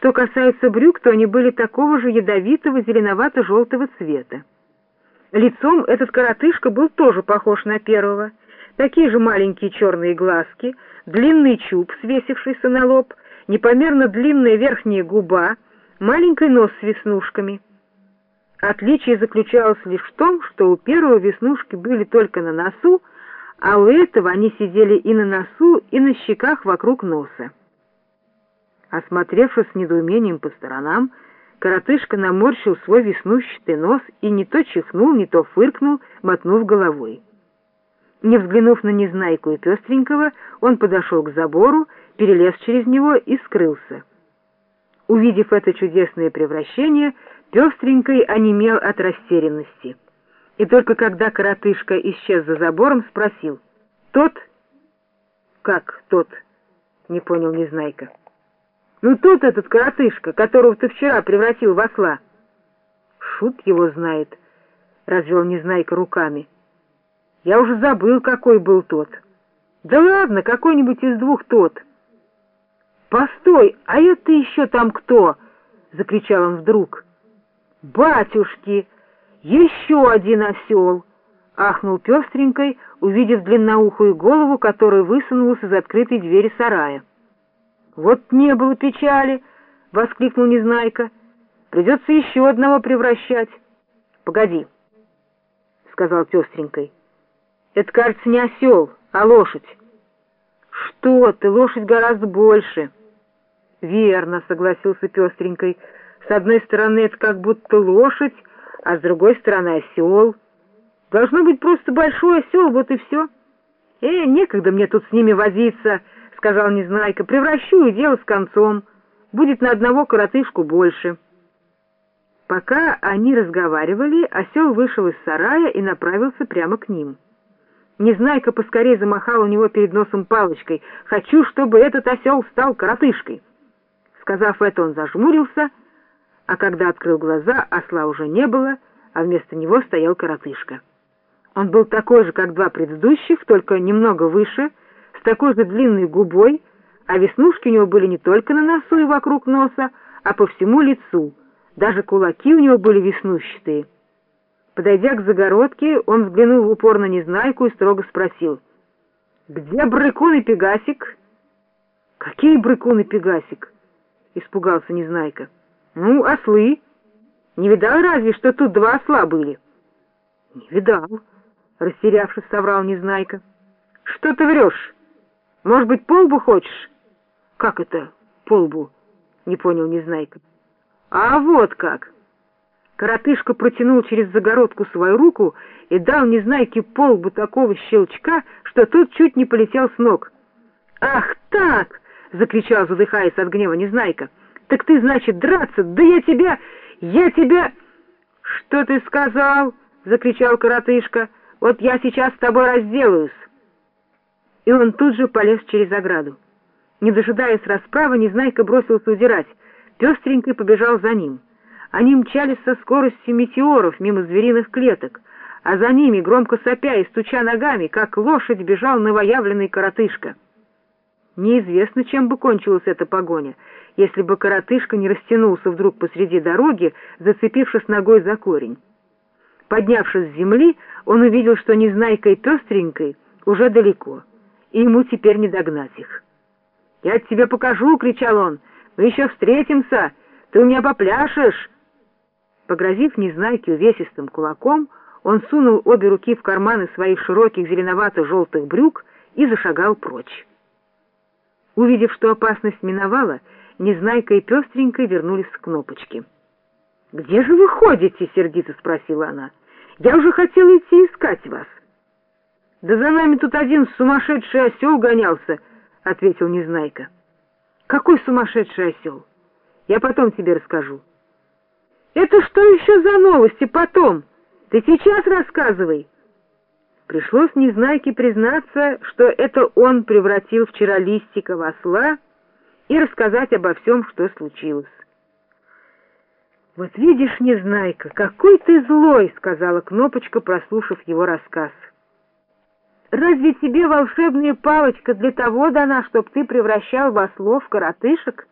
Что касается брюк, то они были такого же ядовитого зеленовато-желтого цвета. Лицом этот коротышка был тоже похож на первого. Такие же маленькие черные глазки, длинный чуб, свесившийся на лоб, непомерно длинная верхняя губа, маленький нос с веснушками. Отличие заключалось лишь в том, что у первого веснушки были только на носу, а у этого они сидели и на носу, и на щеках вокруг носа. Осмотревшись с недоумением по сторонам, коротышка наморщил свой веснущатый нос и не то чихнул, не то фыркнул, мотнув головой. Не взглянув на Незнайку и Пестренького, он подошел к забору, перелез через него и скрылся. Увидев это чудесное превращение, Пестренький онемел от растерянности. И только когда коротышка исчез за забором, спросил. «Тот?» «Как тот?» — не понял Незнайка. «Ну тот этот коротышка, которого ты вчера превратил в осла». «Шут его знает», — развел Незнайка руками. Я уже забыл, какой был тот. Да ладно, какой-нибудь из двух тот. Постой, а это еще там кто? Закричал он вдруг. Батюшки, еще один осел! Ахнул пестренькой, увидев длинноухую голову, которая высунулась из открытой двери сарая. Вот не было печали! — воскликнул Незнайка. Придется еще одного превращать. — Погоди, — сказал пестренькой. Это, кажется, не осел, а лошадь. Что ты, лошадь гораздо больше. Верно, согласился пестренькой. С одной стороны, это как будто лошадь, а с другой стороны осел. Должно быть просто большой осел, вот и все. Э, некогда мне тут с ними возиться, сказал Незнайка. Превращу и дело с концом. Будет на одного коротышку больше. Пока они разговаривали, осел вышел из сарая и направился прямо к ним. Незнайка поскорее замахал у него перед носом палочкой. «Хочу, чтобы этот осел стал коротышкой!» Сказав это, он зажмурился, а когда открыл глаза, осла уже не было, а вместо него стоял коротышка. Он был такой же, как два предыдущих, только немного выше, с такой же длинной губой, а веснушки у него были не только на носу и вокруг носа, а по всему лицу. Даже кулаки у него были веснущатые. Подойдя к загородке, он взглянул в упор на Незнайку и строго спросил. «Где Брыкун и Пегасик?» «Какие Брыкун и Пегасик?» — испугался Незнайка. «Ну, ослы. Не видал разве, что тут два осла были?» «Не видал», — растерявшись, соврал Незнайка. «Что ты врешь? Может быть, полбу хочешь?» «Как это полбу?» — не понял Незнайка. «А вот как!» Коротышка протянул через загородку свою руку и дал Незнайке полбу такого щелчка, что тот чуть не полетел с ног. «Ах так!» — закричал, задыхаясь от гнева Незнайка. «Так ты, значит, драться? Да я тебя... я тебя...» «Что ты сказал?» — закричал коротышка. «Вот я сейчас с тобой разделаюсь!» И он тут же полез через ограду. Не дожидаясь расправы, Незнайка бросился удирать. Пестренький побежал за ним. Они мчались со скоростью метеоров мимо звериных клеток, а за ними, громко сопя и стуча ногами, как лошадь бежал новоявленный коротышка. Неизвестно, чем бы кончилась эта погоня, если бы коротышка не растянулся вдруг посреди дороги, зацепившись ногой за корень. Поднявшись с земли, он увидел, что Незнайка и Пестренькой уже далеко, и ему теперь не догнать их. «Я тебе покажу!» — кричал он. «Мы еще встретимся! Ты у меня попляшешь!» Погрозив Незнайке увесистым кулаком, он сунул обе руки в карманы своих широких зеленовато-желтых брюк и зашагал прочь. Увидев, что опасность миновала, Незнайка и Пестренькой вернулись к кнопочке. «Где же вы ходите?» — сердито спросила она. «Я уже хотела идти искать вас». «Да за нами тут один сумасшедший осел гонялся», — ответил Незнайка. «Какой сумасшедший осел? Я потом тебе расскажу». Это что еще за новости потом? Ты сейчас рассказывай. Пришлось Незнайке признаться, что это он превратил вчера Листика в осла и рассказать обо всем, что случилось. «Вот видишь, Незнайка, какой ты злой!» — сказала Кнопочка, прослушав его рассказ. «Разве тебе волшебная палочка для того дана, чтоб ты превращал в ослов коротышек?»